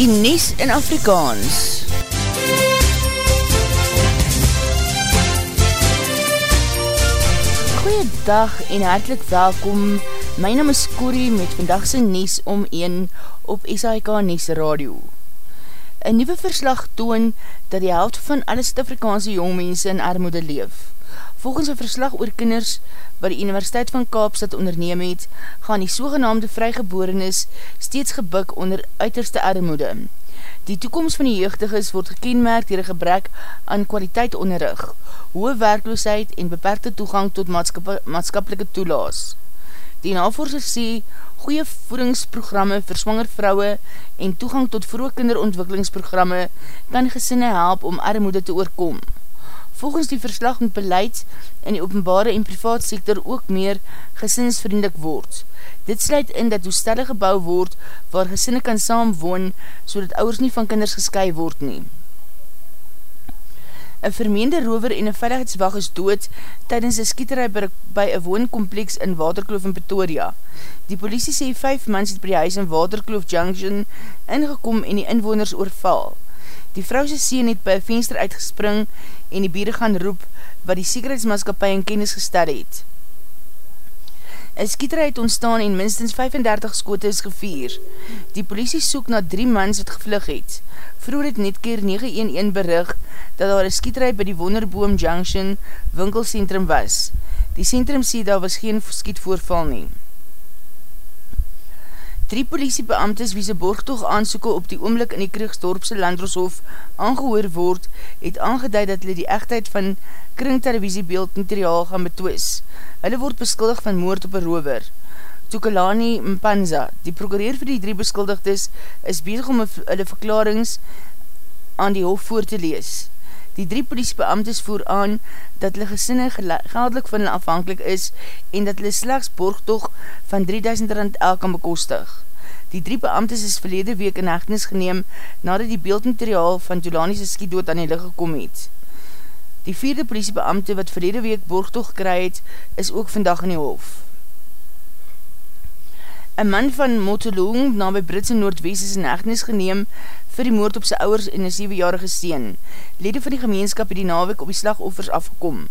die Nies in Afrikaans. Goeiedag en hartelijk welkom. My naam is Corrie met vandagse Nies om 1 op SAIK Nies Radio. Een nieuwe verslag toon dat die helft van alle Suid-Afrikaanse jongmense in armoede leef. Volgens een verslag oor kinders wat die Universiteit van Kaapstad onderneem het, gaan die sogenaamde vrygeborenis steeds gebuk onder uiterste armoede. Die toekomst van die jeugdiges word gekenmerkt dier een gebrek aan kwaliteit onderrug, hoë werkloosheid en beperkte toegang tot maatskap maatskapelike toelaas. Die navorser sê, goeie voedingsprogramme vir swanger vrouwe en toegang tot vroeg kinderontwikkelingsprogramme kan gesinne help om armoede te oorkom. Volgens die verslag moet beleid in die openbare en privaat sektor ook meer gesinsvriendelik word. Dit sluit in dat toestelle gebouw word waar gesinne kan saam woon so dat ouders nie van kinders gesky word nie. Een vermeende rover en een veiligheidswag is dood tydens een skieterij by een woonkompleks in Waterkloof in Pretoria. Die politie sê vijf mans het by die huis in Waterkloof Junction ingekom en die inwoners oorval. Die vrouwse sien het by een venster uitgespring en die bieren gaan roep wat die sekerheidsmaatskapie in kennis gestel het. Een skieterij het ontstaan en minstens 35 skote is gevier. Die politie soek na drie mans wat gevlug het. Vroeger het net keer 911 berig dat daar een skieterij by die Wonderboom Junction winkelcentrum was. Die centrum sê daar was geen skietvoorval neem. Drie politiebeamtes wie se borgtoog aansoeken op die oomlik in die Kriegsdorpse Landroshof aangehoor word, het aangeduid dat hulle die echtheid van kringtelevisiebeeld materiaal gaan betwis. Hulle word beskuldig van moord op een rover. Tukalani Mpanza, die prokureer vir die drie beskuldigdes, is bezig om hulle verklarings aan die hof voor te lees. Die drie politiebeamtes voer aan dat hulle gesinne geldelik van hulle afhankelijk is en dat hulle slechts borgtoog van 3000 rand elk kan bekostig. Die drie beamtes is verlede week in hechtenis geneem nadat die beeldmateriaal van Jolani's skietdood aan die licht gekom het. Die vierde politiebeamte wat verlede week borgtoog gekry het, is ook vandag in die hof. Een man van Motoloong na by Britse Noordwest is in hechtenis geneem vir die moord op sy ouwers en een 7-jarige steen. Lede van die gemeenskap het die nawek op die slagoffers afgekom.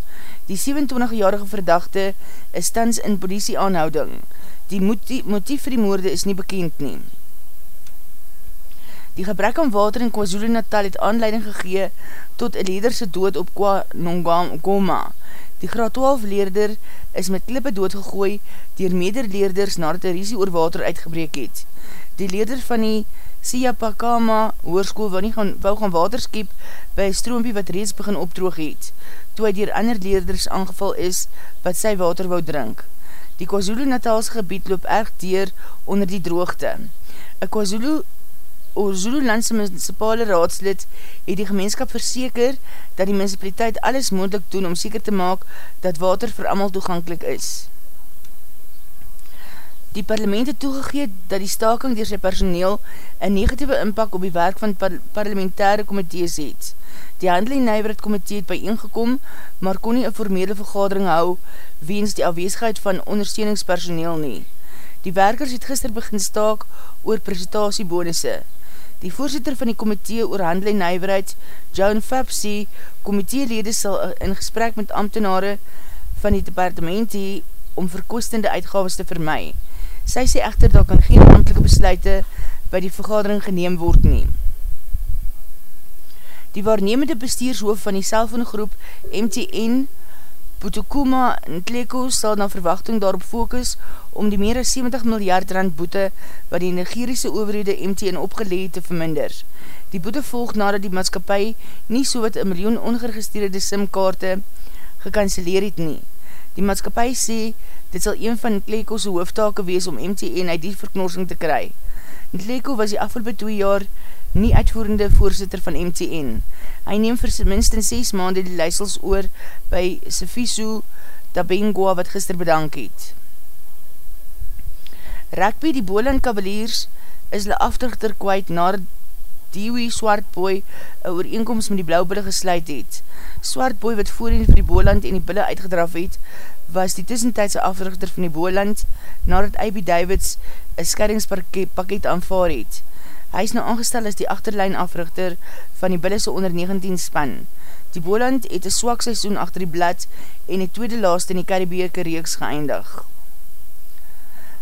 Die 27-jarige verdachte is tans in politie aanhouding. Die motief, vir die moorde is nie bekend nie. Die gebrek aan water in KwaZulu Natal het aanleiding gegee tot een lederse dood op Kwa Nongoma. Die graad 12 leerder is met klippe doodgegooi dier mederleerders nadat die risie oor water uitgebreek het. Die leerder van die Siyapakama hoorskoel wou nie gaan, wou gaan waterskiep by een stroompie wat reeds begin opdroog het, toe hy dier ander leerders aangeval is wat sy water wou drink. Die KwaZulu Natalse gebied loop erg dier onder die droogte. Een KwaZulu Zulu Landse Municipale Raadslid het die gemeenskap verseker dat die municipaliteit alles moeilik doen om seker te maak dat water vir amal toegankelijk is. Die parlement het toegegeet dat die staking dier sy personeel een negatieve inpak op die werk van par parlementaire komitees het. Die handel en nijverheid komitee het bijeengekom, maar kon nie een formele vergadering hou weens die afweesheid van ondersteuningspersoneel nie. Die werkers het gister begin staak oor presentatiebonusse. Die voorzitter van die komitee oor handel en nijverheid, Joan Fabb, sê, komiteelede sal in gesprek met ambtenare van die departement hee om verkoostende uitgaves te vermaai. Sy sê echter dat kan geen ambtelike besluite by die vergadering geneem word nie. Die waarnemende bestuurshoof van die selfoongroep MTN, Putokuma Ntleko, sal na verwachting daarop focus om die meer as 70 miljard rand boete wat die Nigeriese overhede MTN opgeleed te verminder. Die boete volg nadat die maatskapie nie so wat een miljoen ongeregistreerde SIM-kaarte gekanceleer het nie. Die maatskapie sê Dit sal een van Ntleko se hooftake wees om MTN uit die verknorsing te kry. Ntleko was die afgelopen 2 jaar nie uitvoerende voorzitter van MTN. Hy neem vir minstens 6 maande die leisels oor by Sefiso Tabengua wat gister bedank het. Rugby die Boland Cavaliers is hulle afdrugter kwijt nadat Dewey Swartboy een ooreenkomst met die Blauwbulle gesluit het. Swartboy wat voorheen vir die Boland en die Bulle uitgedraf het, was die tussentijdse africhter van die Boland nadat A.B. Davids een scheidingspakket aanvaar het. Hy is nou aangestel as die achterlijn africhter van die Billese onder 19 span. Die Boland het een swak seisoen achter die blad en die tweede laaste in die Karibeerke reeks geëindig.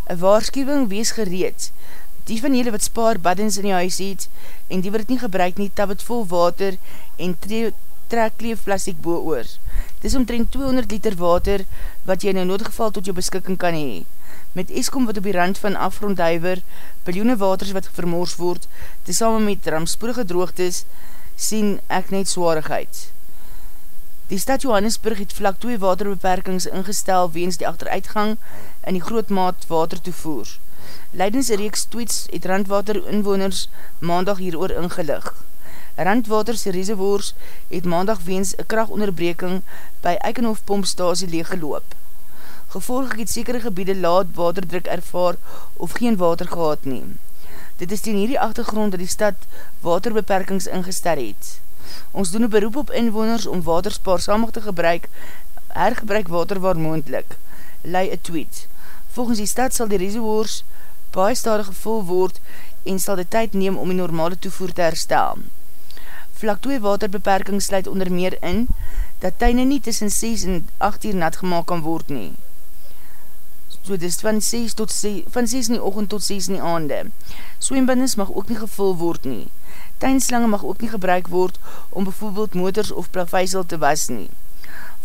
Een waarschuwing wees gereed. Die van julle wat spaar baddens in die huis het en die wat het nie gebruik nie, tab het vol water en trek kleef plastic boe oor. Dis omtrent 200 liter water wat jy in een noodgeval tot jou beskikking kan hee. Met Eskom wat op die rand van afgrondhuiver, biljoene waters wat vermoors word, tesame met ramspoedige droogtes, sien ek net zwaarigheid. Die stad Johannesburg het vlak 2 waterbeperkings ingestel weens die achteruitgang in die grootmaat water toevoer. Leidens reeks tweets het randwater inwoners maandag hieroor ingelig. Randwaterse reservoirs het maandag weens een krachtonderbreking by Eikenhof pompstasie leeggeloop. Gevolg het sekere gebiede laat waterdruk ervaar of geen water gehad neem. Dit is ten hierdie achtergrond dat die stad waterbeperkings ingestel het. Ons doen een beroep op inwoners om water spaarsamig te gebruik, hergebruik water waar moendlik, lei een tweet. Volgens die stad sal die reservoirs baie stadig gevul word en sal die tyd neem om die normale toevoer te herstel. Vlak 2 waterbeperking sluit onder meer in, dat tuine nie tussen 6 en 8 uur nat gemaakt kan word nie. So dit is van 6, tot 6, van 6 in die ochend tot 6 in die aande. Swembindens mag ook nie gevul word nie. Tuinslange mag ook nie gebruik word om bijvoorbeeld motors of plaveisel te was nie.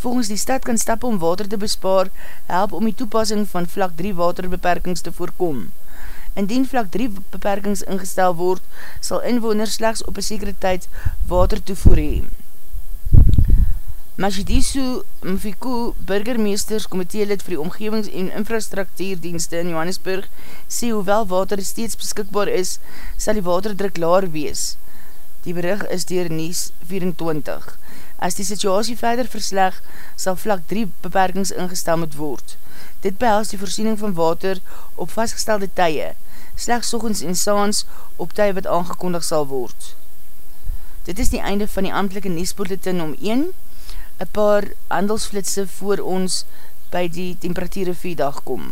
Volgens die stad kan stap om water te bespaar help om die toepassing van vlak 3 waterbeperkings te voorkom. Indien vlak 3 beperkings ingestel word, sal inwoners slechts op een sekere tyd water toevoer hee. Mashidisu Mfiku, burgermeesterskomitee lid vir die omgevings- en infrastructuurdienste in Johannesburg, sê hoewel water steeds beskikbaar is, sal die waterdruk laar wees. Die berig is dier Nies 24. As die situasie verder versleg, sal vlak 3 beperkings ingestel moet word. Dit behels die voorsiening van water op vastgestelde tye, slechts sochens en saans op tye wat aangekondig sal word. Dit is die einde van die amtelike Niesbulletin om 1, een paar handelsflitse voor ons by die temperatuur vier dag kom.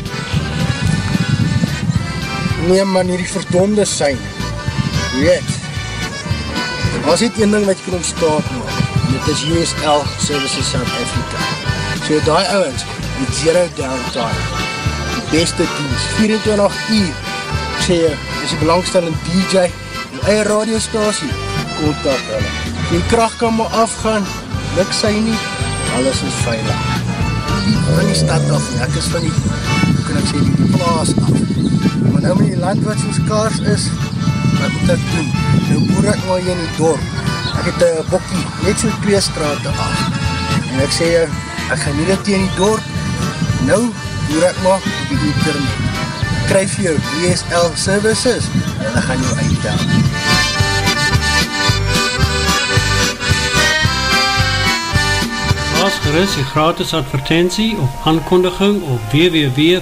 Nee man, hierdie verdonde sein. Weet, was dit een ding wat jy kan ontstaan maak. Dit is USL Services South Africa. So die ouwens, met zero downtime. Die beste dienst, 24 uur. Ek sê jy, is die belangstellende DJ, die eie radiostasie, kontak hulle die kracht kan maar afgaan, niks sy nie, alles is veilig. Van die stad af, ek is van die kan ek sê die plaas af. Maar nou met die land wat soos kaars is, wat moet ek doen? Nou boer ek maar hier in die dorp. Ek het een bokkie, net so twee straten af. En ek sê, ek gaan nie dit in die dorp. Nou boer ek maar op die internet. Kryf jou DSL services en ek gaan jou uitdaan. Plaas gerust die gratis advertentie of aankondiging op www.v.co.za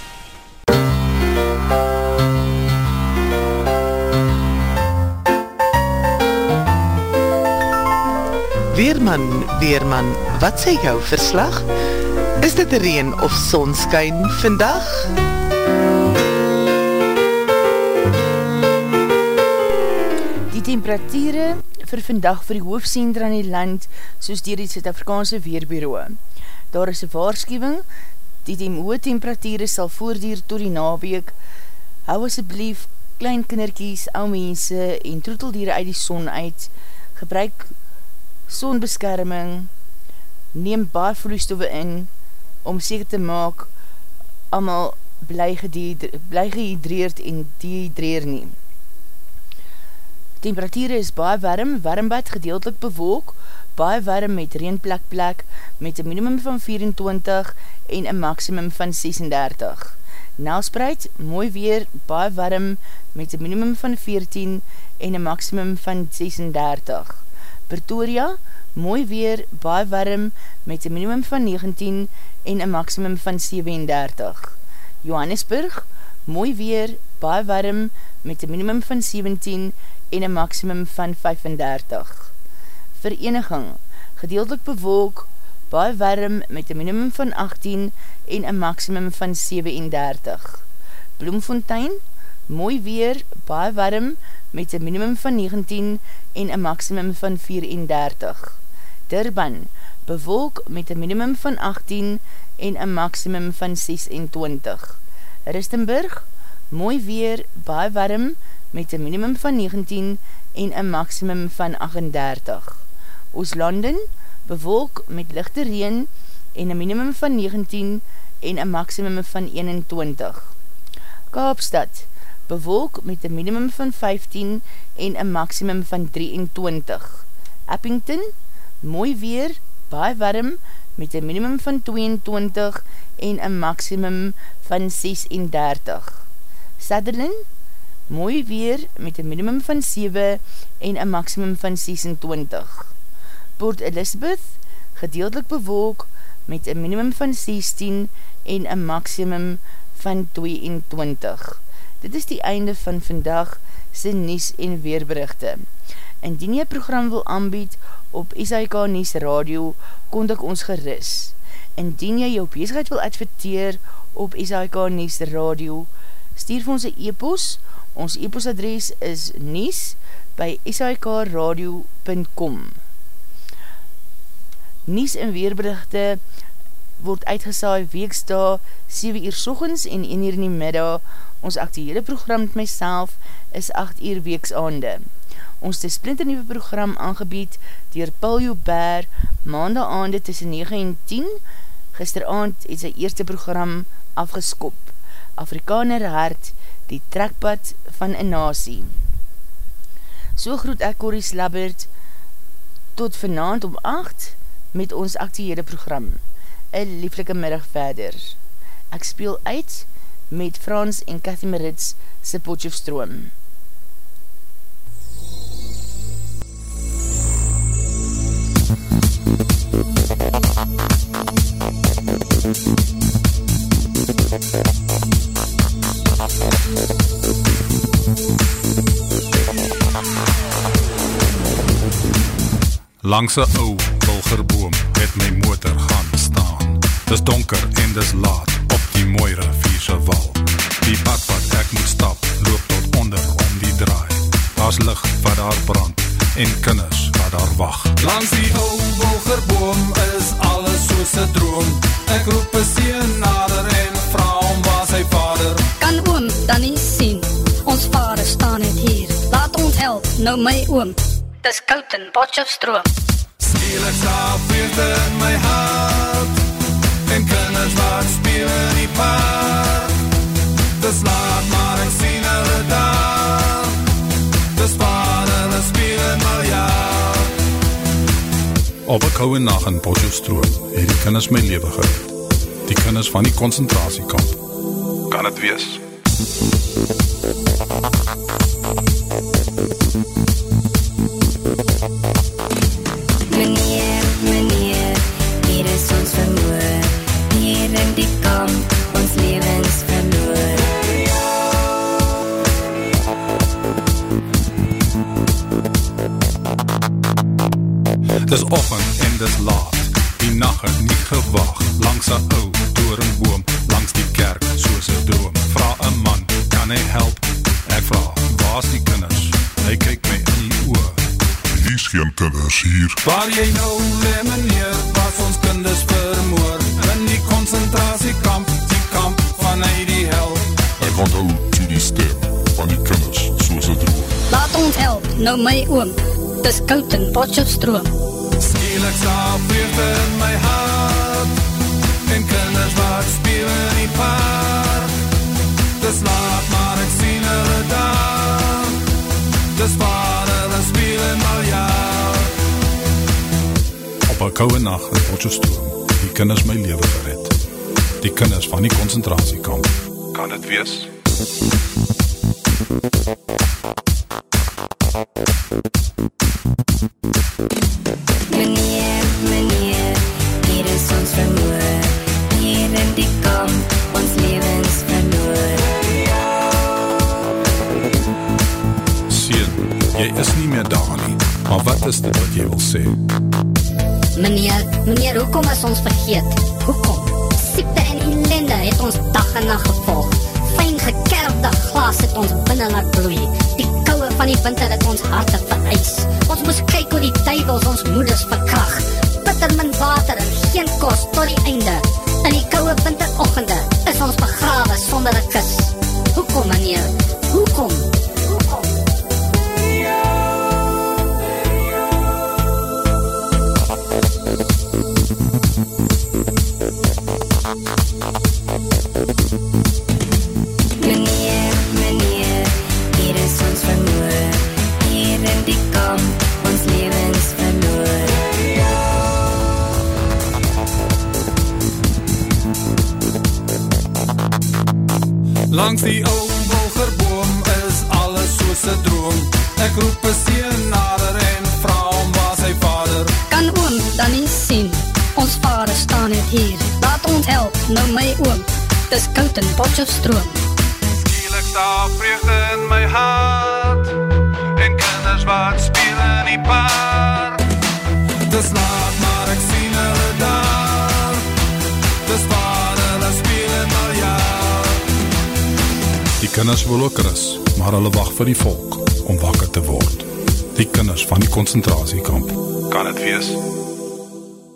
Weerman, Weerman, wat sê jou verslag? Is dit reen of sonskyn vandag? Die temperatuurde vir vandag vir die hoofdcentra in die land soos dier die Zuid-Afrikaanse Weerbureau. Daar is een waarschuwing, die hoge temperatuurde sal voordier tot die naweek. Hou asjeblief klein kinderkies, ou mense en troeteldiere uit die son uit. Gebruik sonbeskerming, neem baar vloeistoffe in om seker te maak allemaal bly gehydreerd en dehydreer neem. Temperatuur is baie warm, warmbad gedeeltelik bewolk, baie warm met reenplek plek met een minimum van 24 en een maximum van 36. Nelspreid, mooi weer, baie warm met een minimum van 14 en een maximum van 36. Pretoria, mooi weer, baie warm met een minimum van 19 en een maximum van 37. Johannesburg, mooi weer, baie warm met een minimum van 17 en een maximum van 35. Vereniging, gedeeltelik bewolk, baie warm met een minimum van 18 en een maximum van 37. Bloemfontein, mooi weer, baie warm met een minimum van 19 en een maximum van 34. Durban, bewolk met een minimum van 18 en een maximum van 26. Ristenburg, mooi weer, baie warm met een minimum van 19 en een maximum van 38. Ooslanden bewolk met lichte reen en een minimum van 19 en een maximum van 21. Kaapstad bewolk met een minimum van 15 en een maximum van 23. Eppington mooi weer, baie warm met een minimum van 22 en een maximum van 36. Sutherland mooi weer met een minimum van 7 en een maximum van 26. Port Elizabeth, gedeeltelik bewolk met een minimum van 16 en een maximum van 22. Dit is die einde van vandag sy Nies en Weerberichte. Indien jy program wil aanbied op SIK Nies Radio, kontak ons geris. Indien jy jou bezigheid wil adverteer op SIK Nies Radio, stuur vir ons een e-post Ons e-postadres is nies by sikradio.com Nies en weerberichte word uitgesaai weeksta 7 uur sochens en 1 uur in die middag. Ons actuele program met myself is 8 uur weeksaande. Ons te splinter nieuwe program aangebied dier Paul Joubert maandag aande tussen 9 en 10. Gisteravond het sy eerste program afgeskop. Afrikaner hart die trekpad van een nasie. So groet ek Corrie Slabbert tot vanavond om 8 met ons actiehede program. Een lieflike middag verder. Ek speel uit met Frans en Cathy Merits se Potjefstroom. Langs 'n ou wilgerboom het my motor gaan staan. Dis donker en dis laat op die mooi rivier se water. Daar's lig wat daar brand en kinders wat daar wag. Langs die ou wilgerboom is alles soos 'n droom. Ek roep 'n seun nader en vra hom waar sy vader. Kan oom dan nie sien? Ons vader staan net hier. Laat ons help, nou my oom. Dis koud in Potchefstroom. Skielik slaap vreugde in my hart En kinders wat speel in die park Dis laat maar ek sien Op 'n koue nag in Potchefstroom het die kinders my lewe gered. Die kinders van die konsentrasiekamp. Kan dit wees? Meneer, hier. Waar jy nou lê meneer, was ons kinders vermoor In die konsentrasiekamp, die kamp van hy die hel Ek onthou toe die stem van die kinders soos 'n droom. Laat ons help, nou my oom. Dis koud in Potchefstroom. Skielik slaap vreugde in my hart En kinders wat speel in die park Dis laat maar ek sien hulle daar Dis waar 'n koue nag in Potchefstroom het die kinders my lewe gered. Die kinders van die konsentrasiekamp. Kan dit wees? Meneer, einde. In die kouwe winteroggende is ons begrawe sonder een kus. Hoekom, meneer? Hoekom? Hoekom? 'n droom Ek roep 'n seun nader en vra hom waar sy vader Kan oom dan nie sien? Ons vader staan net hier. Laat ons help, nou my oom. Dis koud in Potchefstroom. Skielik staar vreugde in my hart En kinders wat speel in die park Die kinders wil ook rus, maar hulle wag vir die volk om wakker te word. Die kinders van die konsentrasiekamp. Kan dit wees?